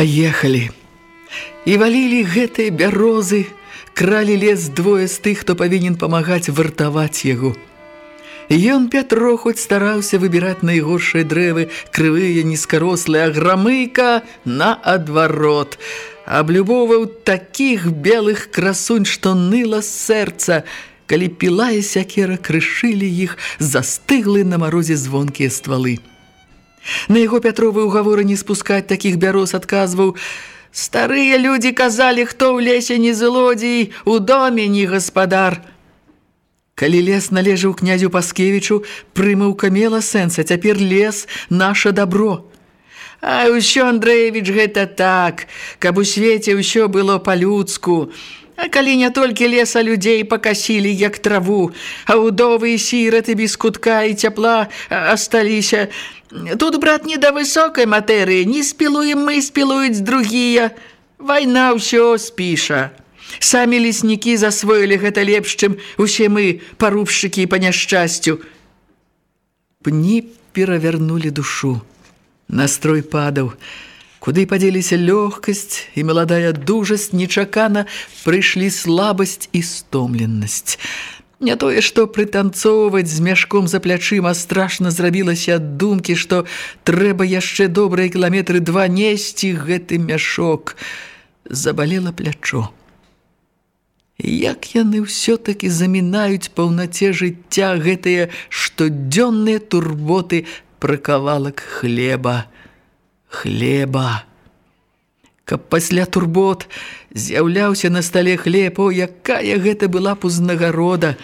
Паехалі. І валілі гэтыя бярозы, кралі лес двое з тых, хто павінен памагаць вартаваць яго. Ён Пятро хоць стараўся выбіраць найгоршыя дрэвы, крывыя, нізкарослыя, грамыка наадварот. Аблюбоўваў такіх белых красунь, што ныла сэрца, калі піла і сякера крышылі іх, застыглы на марозе звонкія ствалы. На яго Пятровы ўгаворы не спускаць такіх бяроз адказваў: Старыя людзі казалі, хто ў лесе не злодзей, у доме не гаспадар. Калі лес належаў князю Паскевічу, прымаўка мела сэнса, цяпер лес наша дабро. А ўсё, Андрэевіч, гэта так, каб у свеце ўсё было па-людску. А калі не толькі леса людзей пакасілі, як траву, а ўдовы і сіраты без кутка і цяпла асталіся, Тут, брат, не да высокай матэрыі, не спілуем мы, спілуюць другія. Вайна ўсё спіша. Самі леснікі засвоілі гэта лепш, чым усе мы, парубшчыкі па няшчасцю. Пні перавярнулі душу. Настрой падаў. Куды падзеліся лёгкасць і маладая дужасць, нечакана прыйшлі слабасць і стомленасць. Не тое, што прытанцоўваць з мяшком за плячыма страшна зрабілася ад думкі, што трэба яшчэ добрыя кіламетры два несці гэты мяшок. Забалела плячо. Як яны ўсё-такі замінаюць паўнаце жыцця гэтыя штодзённыя турботы пра кавалак хлеба. Хлеба каб пасля турбот з'яўляўся на стале хлеб, о, якая гэта была б узнагарода.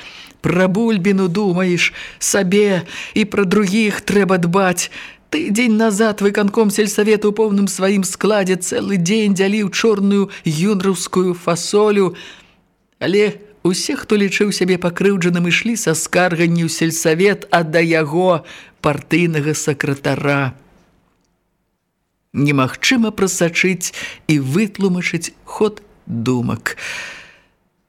Пра бульбіну думаеш, сабе і пра другіх трэба дбаць. Ты дзень назад выканком сельсавету ў поўным сваім складзе цэлы дзень дзяліў чорную юнраўскую фасолю. Але усе, хто лічыў сябе пакрыўджаным, ішлі са скарганню сельсавет, а да яго партыйнага сакратара немагчыма прасачыць і вытлумачыць ход думак.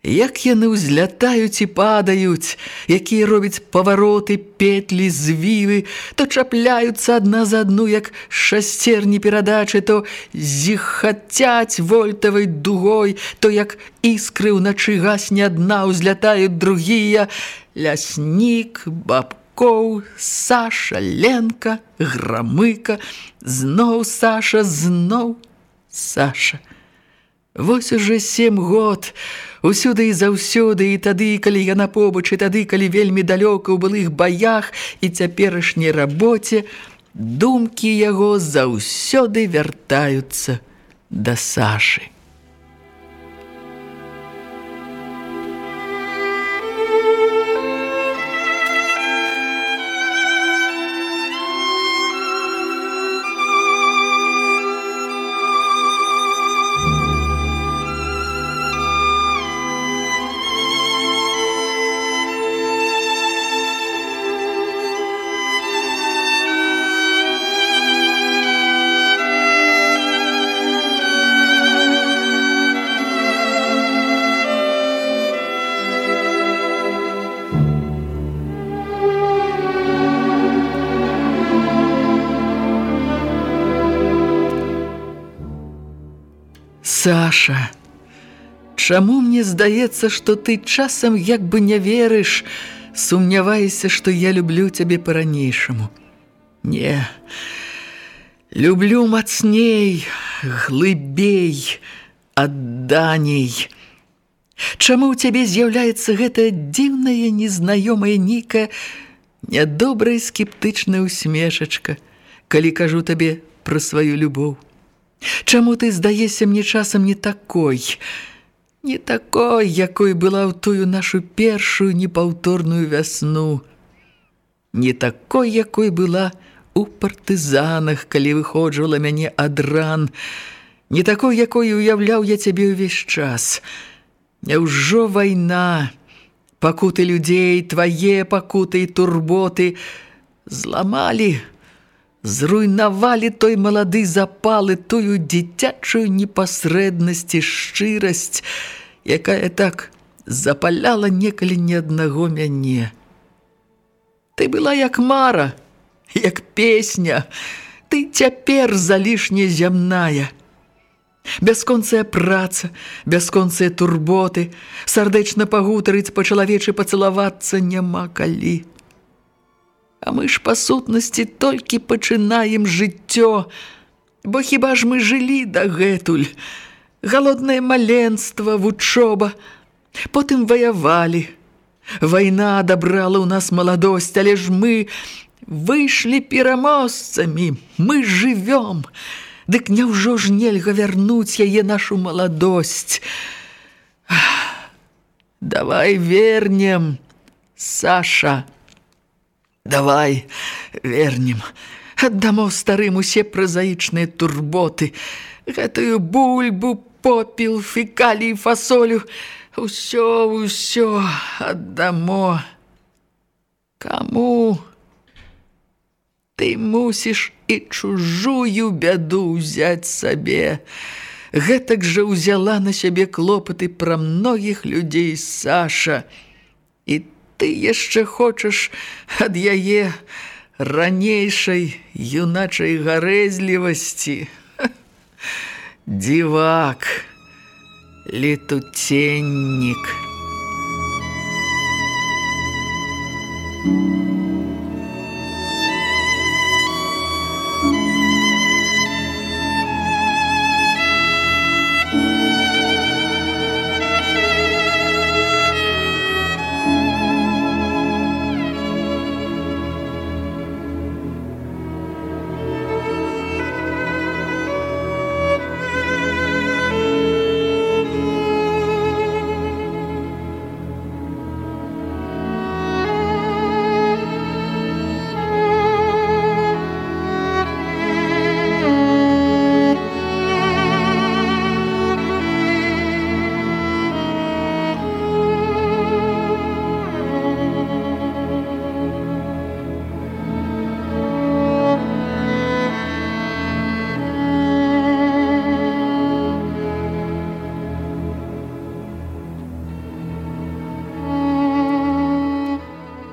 Як яны ўзлятаюць і падаюць, якія робяць павароты, петлі, звівы, то чапляюцца адна за адну, як шасцерні перадачы, то зіхацяць вольтавай дугой, то як іскры ўначы гасне адна ўзлятаюць другія, ляснік, бабка, Кулькоў, Саша, Ленка, Грамыка, зноў Саша, зноў Саша. Вось уже сем год, усюды і заўсёды, і тады, калі яна побач, і тады, калі вельмі далёка ў былых баях і цяперашняй рабоце, думкі яго заўсёды вяртаюцца да Сашы. Саша, чаму мне здаецца, што ты часам як бы не верыш, сумняваешся, што я люблю цябе па-ранейшаму? Не, люблю мацней, глыбей, адданей. Чаму ў цябе з'яўляецца гэта дзіўная, незнаёмая ніка, нядобрая скептычная усмешачка – калі кажу табе пра сваю любоў. Чаму ты здаешся мне часам не такой, не такой, якой была ў тую нашу першую непаўторную вясну, не такой, якой была у партызанах, калі выходжвала мяне ад ран, не такой, якой уяўляў я цябе ўвесь час. Няўжо вайна, пакуты людзей, твае пакуты і турботы зламалі, зруйнавалі той малады запалы, тую дзіцячую непасрэднасць і шчырасць, якая так запаляла некалі ні аднаго мяне. Ты была як мара, як песня, ты цяпер залішне зямная. Бясконцая праца, бясконцыя турботы, сардэчна пагутарыць па-чалавечы пацалавацца няма калі. А мы ж па сутнасці толькі пачынаем жыццё, бо хіба ж мы жылі дагэтуль. Галоднае маленства, вучоба, потым ваявалі. Вайна адабрала ў нас маладосць, але ж мы выйшлі пераможцамі, мы жывём. Дык няўжо ж нельга вярнуць яе нашу маладосць. Давай вернем, Саша. Давай вернем. Аддамо старым усе празаічныя турботы. Гэтую бульбу, попіл, фекалій, фасолю. Усё, усё аддамо. Каму? Ты мусіш і чужую бяду ўзяць сабе. Гэтак жа ўзяла на сябе клопаты пра многіх людзей Саша. Ты яшчэ хочаш ад яе ранейшай юначай гарэзлівасці. Дзівак, летуценнік. Thank you.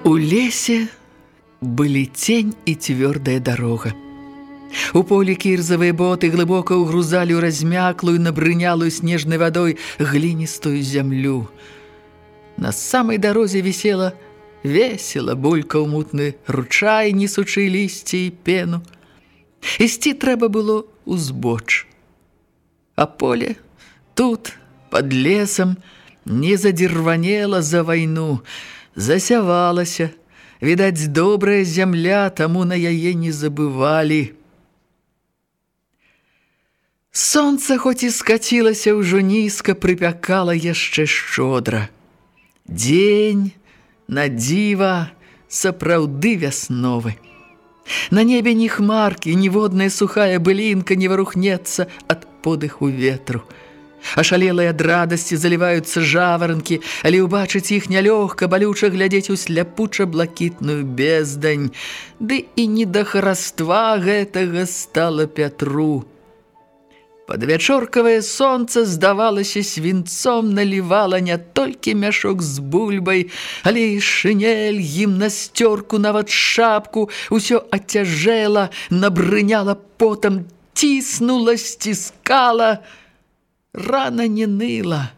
У лесе былі цень і цвёрдая дарога. У полі кірзавыя боты глыбока ўгрузалі ў размяклую, набрынялую снежнай вадой гліністую зямлю. На самай дарозе вісела весела булька ў мутны ручай, несучы лісці і пену. Ісці трэба было узбоч. А поле тут, под лесам, не задзірванела за вайну, засявалася. Відаць, добрая зямля, таму на яе не забывалі. Сонца, хоць і скацілася ўжо нізка, прыпякала яшчэ шчодра. Дзень, на дзіва, сапраўды вясновы. На небе ні хмаркі, ніводная сухая былінка не варухнецца ад подыху ветру. Ашалелыя ад радасці заліваюцца жаваранкі, але ўбачыць іх нялёгка, балюча глядзець у сляпуча-блакітную бездань. Ды і не да хараства гэтага стала Пятру. Падвячоркавае сонца, здавалася, свінцом налівала не толькі мяшок з бульбай, але і шынель, гімнасцёрку, нават шапку, усё ацяжэла, набрыняла потам, ціснула, сціскала, Рана не ныла,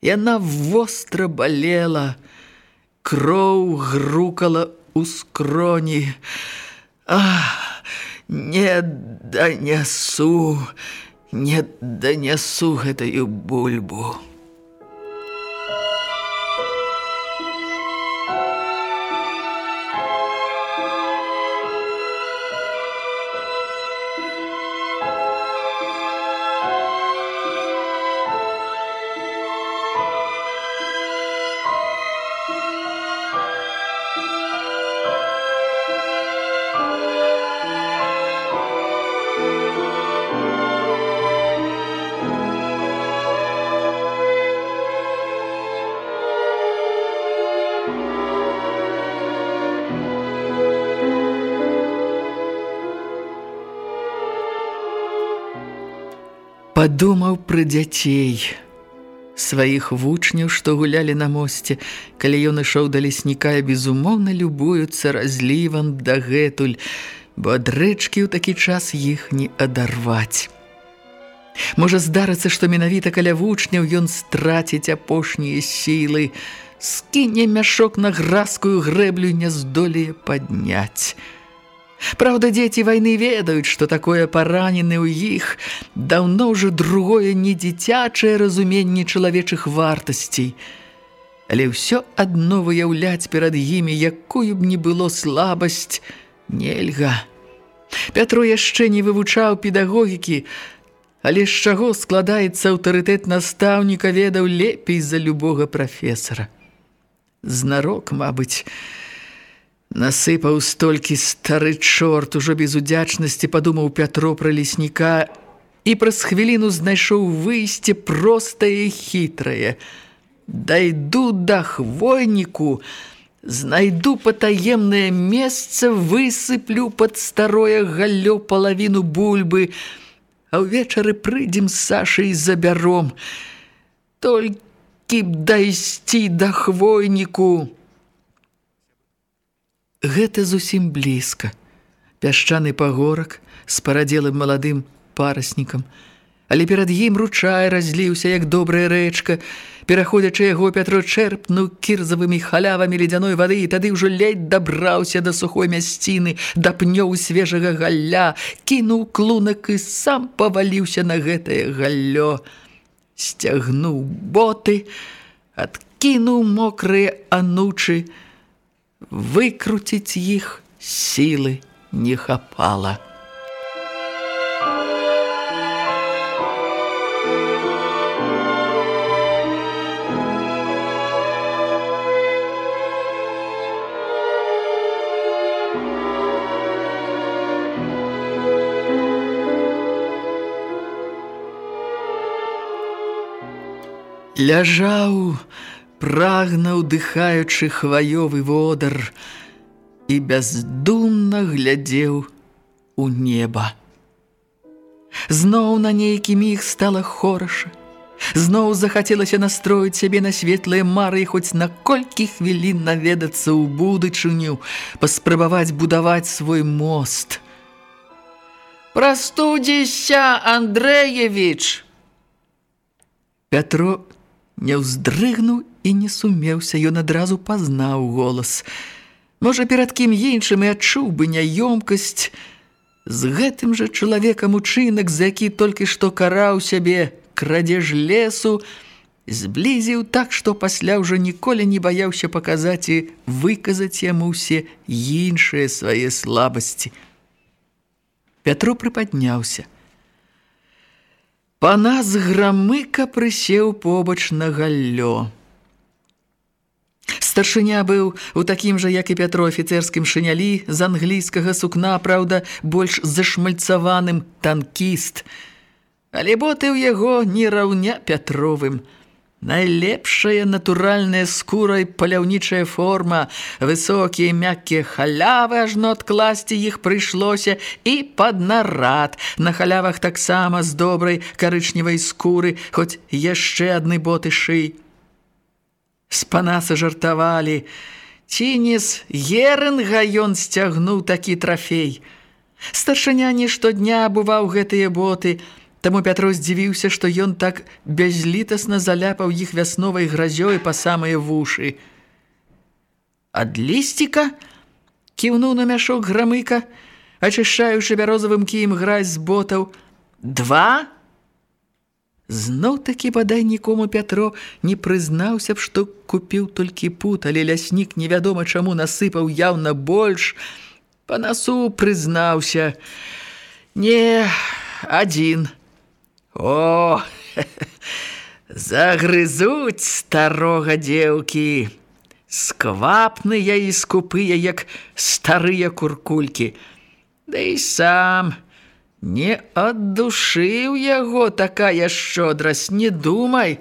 яна востра балела, кроў грукала ў скроні. А, не данясу, не данясу гэтую бульбу. Падумаў пра дзяцей сваіх вучняў, што гулялі на мосце, калі ён ішоў да лесніка і безумоўна любуюцца разлівам дагэтуль, бо ад рэчкі ў такі час іх не адарваць. Можа здарыцца, што менавіта каля вучняў ён страціць апошнія сілы, скіне мяшок на гразкую грэблю не здолее падняць. Праўда, дзеці вайны ведаюць, што такое паранены ў іх даўно ўжо другое не дзіцячае разуменне чалавечых вартасцей. Але ўсё адно выяўляць перад імі, якую б не было слабасць, нельга. Пятро яшчэ не вывучаў педагогікі, але з чаго складаецца аўтарытэт настаўніка ведаў лепей за любога прафесара. Знарок, мабыць, насыпаў столькі стары чорт, ужо без удзячнасці падумаў Пятро пра лесніка і праз хвіліну знайшоў выйсце простае і хітрае. Дайду да хвойніку, знайду патаемнае месца, высыплю пад старое галлё палавіну бульбы, а ўвечары прыйдзем з Сашай забяром. Толькі б дайсці да хвойніку. Гэта зусім блізка. Пясчаны пагорак з парадзелым маладым параснікам. Але перад ім ручай разліўся, як добрая рэчка. Пераходзячы яго, Пятро чэрпнуў кірзавымі халявамі ледзяной вады і тады ўжо ледь дабраўся да сухой мясціны, да пнёў свежага галля, кінуў клунак і сам паваліўся на гэтае галлё. Сцягнуў боты, адкінуў мокрыя анучы, выкруціць іх сілы не хапала. ляжаў, прагна ўдыхаючы хваёвы водар і бяздумна глядзеў у неба. Зноў на нейкі міг стала хораша. Зноў захацелася настроіць сябе на светлыя мары і хоць на колькі хвілін наведацца ў будучыню, паспрабаваць будаваць свой мост. «Прастудзіся, Андрэевіч!» Пятро не ўздрыгнуў і не сумеўся, ён адразу пазнаў голас. Можа, перад кім іншым і адчуў бы няёмкасць, з гэтым жа чалавекам учынак, за які толькі што караў сябе крадзеж лесу, зблізіў так, што пасля ўжо ніколі не баяўся паказаць і выказаць яму ўсе іншыя свае слабасці. Пятро прыпадняўся. Панас грамыка прысеў побач на галлё. Старшыня быў у такім жа, як і Пятро афіцэрскім шынялі з англійскага сукна, праўда, больш зашмальцаваным танкіст. Але боты ў яго не раўня Пятровым – Найлепшая натуральная скура і паляўнічая форма, высокія мяккія халявы, ажно адкласці іх прыйшлося і пад нарад. На халявах таксама з добрай карычневай скуры, хоць яшчэ адны боты шый. З панаса жартавалі. Ці не з Герынга ён сцягнуў такі трафей. Старшыня не штодня бываў гэтыя боты, Таму Пятро здзівіўся, што ён так бязлітасна заляпаў іх вясновай гразёй па самыя вушы. Ад лісціка кіўнуў на мяшок грамыка, ачышаючы бярозавым кіем гразь з ботаў. Два? Зноў такі бадай нікому Пятро не прызнаўся б, што купіў толькі пут, але ляснік невядома чаму насыпаў яўна больш. Па насу прызнаўся. Не, адзін. О, загрызуць старога дзеўкі, сквапныя і скупыя, як старыя куркулькі. Да і сам не аддушыў яго такая шчодрасць, не думай,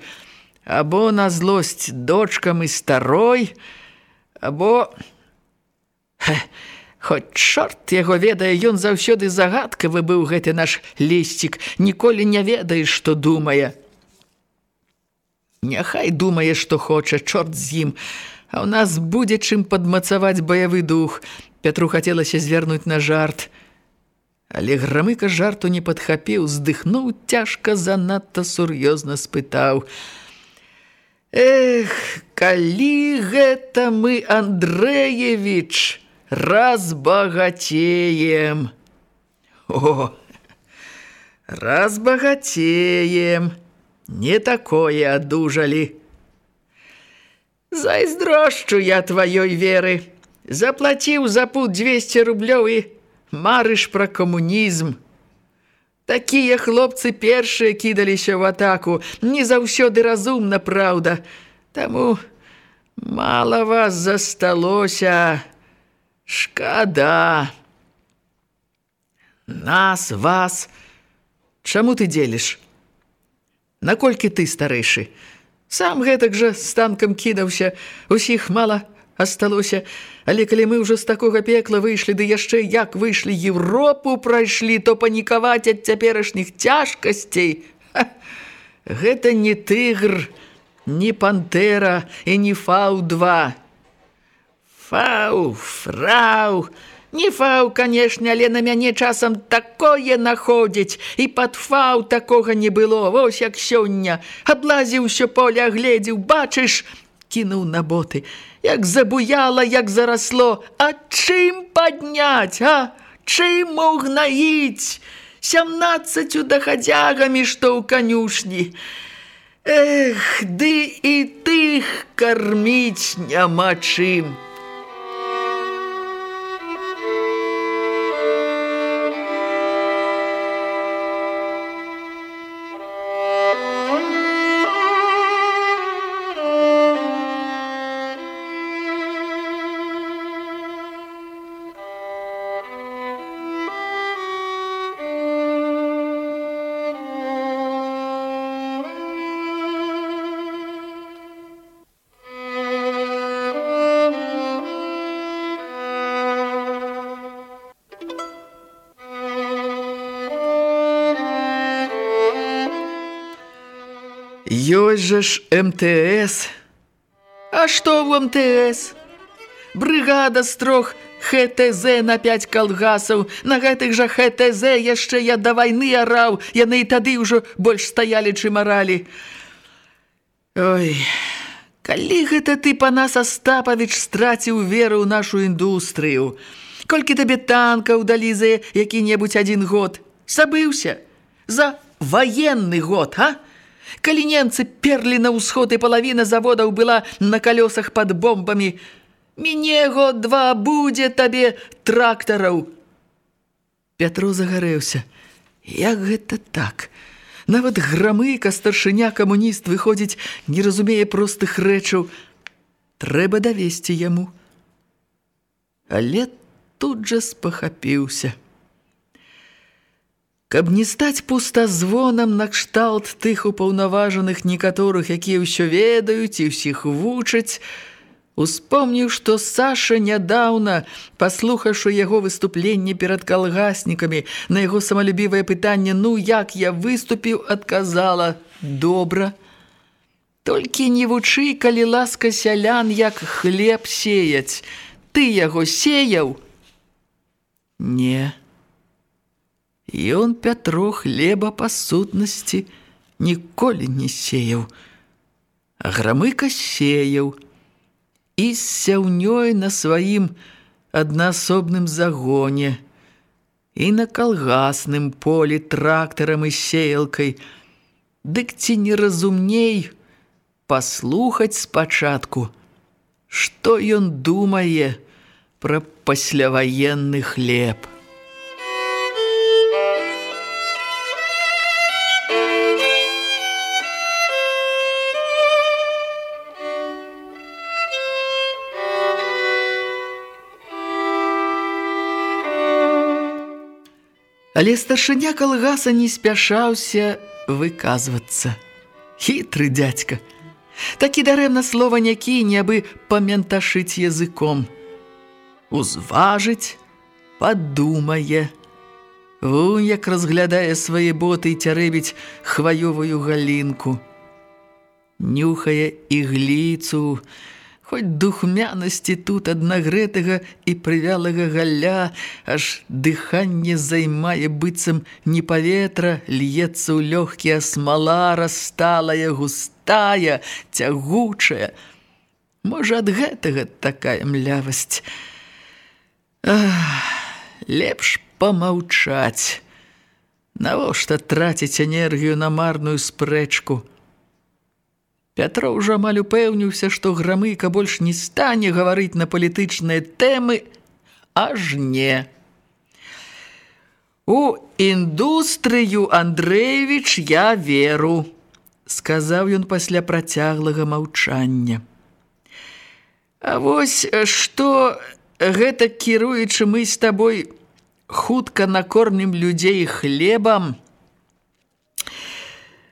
або на злосць дочкам і старой, або Хоць чорт яго ведае, ён заўсёды загадкавы быў гэты наш лісцік, ніколі не ведаеш, што думае. Няхай думае, што хоча, чорт з ім, а ў нас будзе чым падмацаваць баявы дух. Пятру хацелася звярнуць на жарт. Але грамыка жарту не падхапіў, здыхнуў цяжка, занадта сур'ёзна спытаў. Эх, калі гэта мы, Андрэевіч, разбагатеем. О, разбагатеем. Не такое одужали. Зайздрошчу я твоёй веры. Заплаціў за пут 200 рублёў і марыш пра камунізм. Такія хлопцы першыя кідаліся ў атаку, не заўсёды разумна, праўда. Таму мала вас засталося. Шкада. Нас, вас. Чаму ты дзеліш? Наколькі ты старэйшы? Сам гэтак жа з танкам кідаўся, усіх мала асталося. Але калі мы ўжо з такога пекла выйшлі, ды яшчэ як выйшлі Европу прайшлі, то панікаваць ад цяперашніх цяжкасцей. Ха! Гэта не тыгр, не пантэра і не фау-2. Фау, фрау, не фау, канешне, але на мяне часам такое находзіць, і пад фау такога не было, вось як сёння. Аблазіў усё поле, агледзіў, бачыш, кінуў на боты. Як забуяла, як зарасло, а чым падняць, а? Чым мог наіць? Сямнаццацю дахадзягамі, што ў канюшні. Эх, ды і тых карміць няма чым. Ёсць жа ж МТС. А што ў МТС? Брыгада з трох ХТЗ на пяць калгасаў. На гэтых жа ХТЗ яшчэ я да вайны араў. Яны і тады ўжо больш стаялі, чым аралі. Ой, калі гэта ты, Панас Астапавіч, страціў веру ў нашу індустрыю? Колькі табе танкаў далі за які-небудзь адзін год? Сабыўся? За ваенны год, а? Калі немцы перлі на ўсход і палавіна заводаў была на калёсах пад бомбамі, Мне год два будзе табе трактараў. Пятро загарэўся. Як гэта так? Нават грамыка старшыня камуніст выходзіць, не разумее простых рэчаў. Трэба давесці яму. Але тут жа спахапіўся. Каб не стаць пустазвонам на кшталт тых упаўнаважаных некаторых, якія ўсё ведаюць і ўсіх вучаць, успомніў, што Саша нядаўна, паслухаўшы яго выступленне перад калгаснікамі, на яго самалюбівае пытанне «Ну, як я выступіў?» адказала «Добра». Толькі не вучы, калі ласка сялян, як хлеб сеяць. Ты яго сеяў? Не. Ён Пятро хлеба па сутнасці ніколі не сеяў. А грамыка сеяў і сяўнёй на сваім аднаасобным загоне і на калгасным полі трактарам і сеялкай. Дык ці не разумней паслухаць спачатку, што ён думае пра пасляваенны хлеб. Але старшыня калгаса не спяшаўся выказвацца. Хітры дядька. Такі дарэмна слова не кіне, абы памянташыць языком. Узважыць, падумае. Вунь, як разглядае свае боты і цярэбіць хваёвую галінку. Нюхае ігліцу, Хоць духмянасці тут ад нагрэтага і прывялага галля, аж дыханне займае быццам не паветра, льецца ў лёгкія смала, расталая, густая, цягучая. Можа, ад гэтага такая млявасць. Ах, лепш памаўчаць. Навошта траціць энергію на марную спрэчку? Пятро ўжо амаль упэўніўся, што грамыка больш не стане гаварыць на палітычныя тэмы, аж не. У індустрыю Андрэевіч я веру, сказаў ён пасля працяглага маўчання. А вось што гэта кіруючы мы з табой хутка накормім людзей хлебам.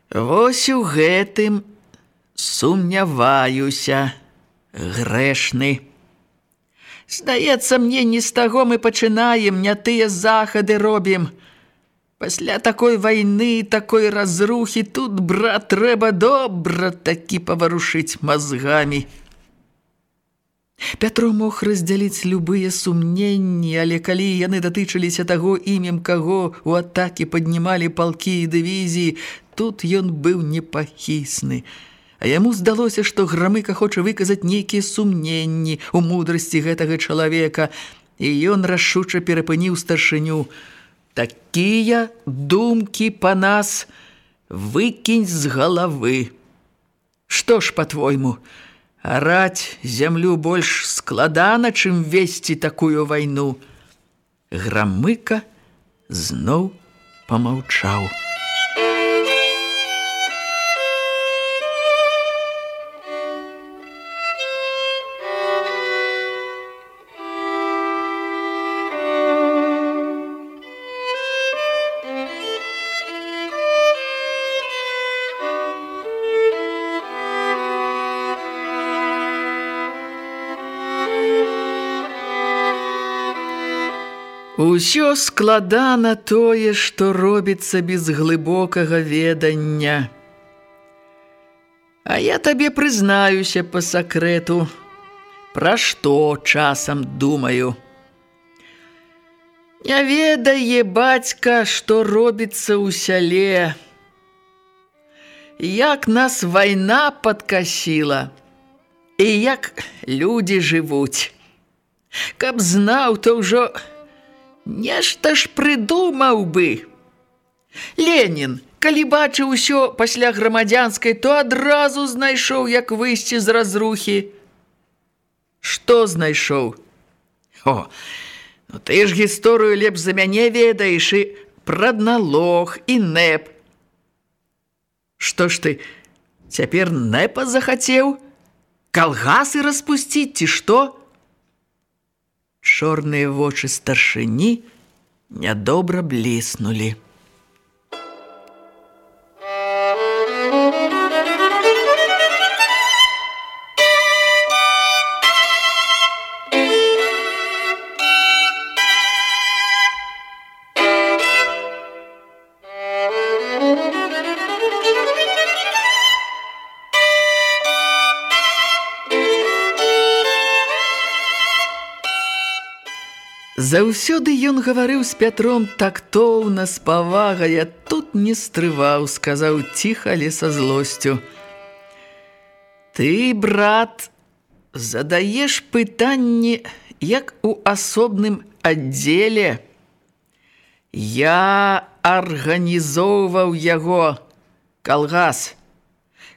Вось у гэтым сумняваюся, грэшны. Здаецца мне, не з таго мы пачынаем, не тыя захады робім. Пасля такой вайны, такой разрухі, тут, брат, трэба добра такі паварушыць мазгамі. Пятро мог раздзяліць любыя сумненні, але калі яны датычыліся таго імем, каго у атакі паднімалі палкі і дывізіі, тут ён быў непахісны. А яму здалося, што грамыка хоча выказаць нейкія сумненні ў мудрасці гэтага чалавека, і ён рашуча перапыніў старшыню. Такія думкі па нас выкінь з галавы. Што ж, па-твойму, араць зямлю больш складана, чым весці такую вайну. Грамыка зноў помаўчаў. Усё складана тое, што робіцца без глыбокага ведання. А я табе прызнаюся па сакрэту, пра што часам думаю. Не ведае бацька, што робіцца ў сяле. Як нас вайна падкасіла, і як людзі жывуць. Каб знаў, то ўжо Нешта ж прыдумаў бы. Ленін, калі бачыў усё пасля грамадзянскай, то адразу знайшоў, як выйсці з разрухі. Што знайшоў? О, ну ты ж гісторыю лепш за мяне ведаеш і прадналог і нэп. Што ж ты, цяпер нэпа захацеў? Калгасы распусціць ці што? Чорныя вочы старшыні нядобра бліснулі. Заўсёды ён гаварыў з Пятром тактоўна з павагай, а тут не стрываў, сказаў ціха, але са злосцю. Ты, брат, задаеш пытанні, як у асобным аддзеле. Я арганізоўваў яго калгас.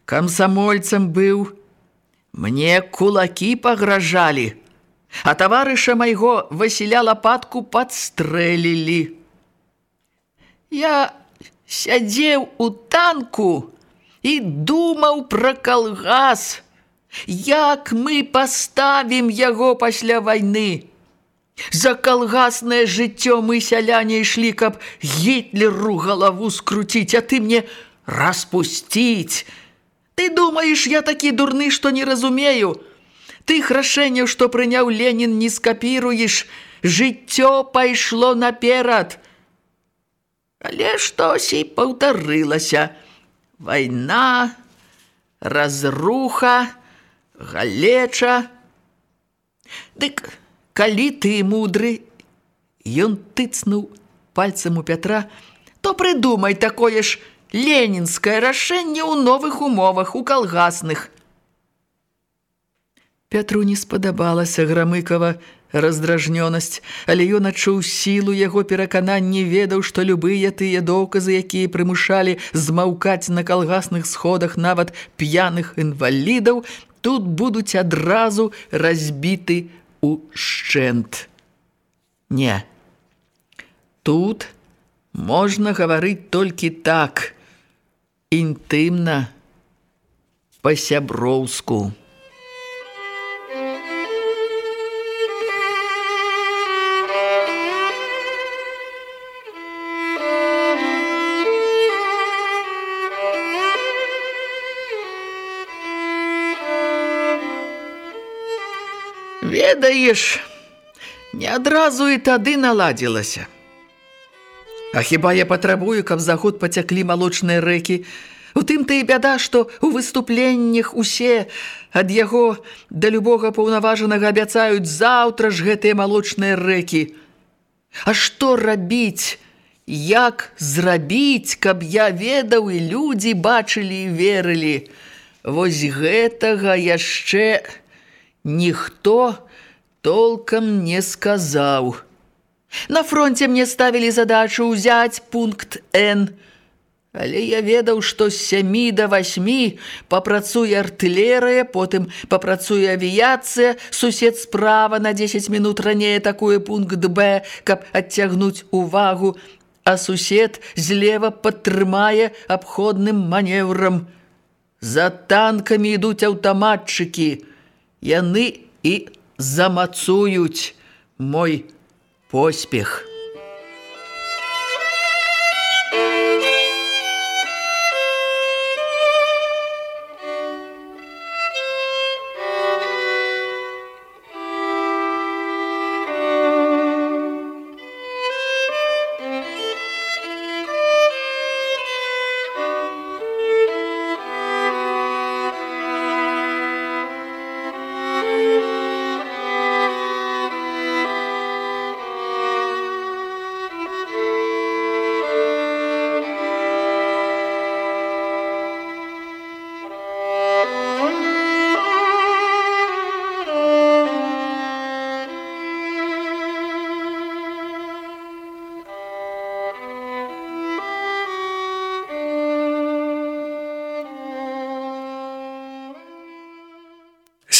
Камсамольцам быў, мне кулакі пагражалі а таварыша майго Васіля лапатку падстрэлілі. Я сядзеў у танку і думаў пра калгас, як мы паставім яго пасля вайны. За калгаснае жыццё мы сяляне ішлі, каб гітлеру галаву скруціць, а ты мне распусціць. Ты думаеш, я такі дурны, што не разумею, Тых рашэнняў, што прыняў Ленін, не скапіруеш. жыццё пайшло наперад. Але штось і паўтарылася. Вайна, разруха, галеча. Дык, калі ты мудры, ён тыцнуў пальцам у Пятра, то прыдумай такое ж ленінскае рашэнне ў новых умовах, у калгасных. Пятру не спадабалася Грамыкова раздражнёнасць, але ён адчуў сілу яго перакананні, ведаў, што любыя тыя доказы, якія прымушалі змаўкаць на калгасных сходах нават п'яных інвалідаў, тут будуць адразу разбіты ў шчэнт. Не. Тут можна гаварыць толькі так, інтымна, па-сяброўску. Ведаеш, не адразу і тады наладзілася. А хіба я патрабую, каб заход пацяклі малочныя рэкі? У тым ты і бяда, што ў выступленнях усе ад яго да любога паўнаважанага абяцаюць заўтра ж гэтыя малочныя рэкі. А што рабіць? Як зрабіць, каб я ведаў і людзі бачылі і верылі? Вось гэтага яшчэ ніхто толкам не сказаў. На фронте мне ставілі задачу ўзяць пункт Н. Але я ведаў, што з сямі да васьмі папрацуе артылерыя, потым папрацуе авіяцыя, сусед справа на 10 минут раней такое пункт Б, каб адцягнуць увагу, а сусед злева падтрымае абходным манеўрам. За танкамі ідуць аўтаматчыкі, яны і замацуюць мой поспех.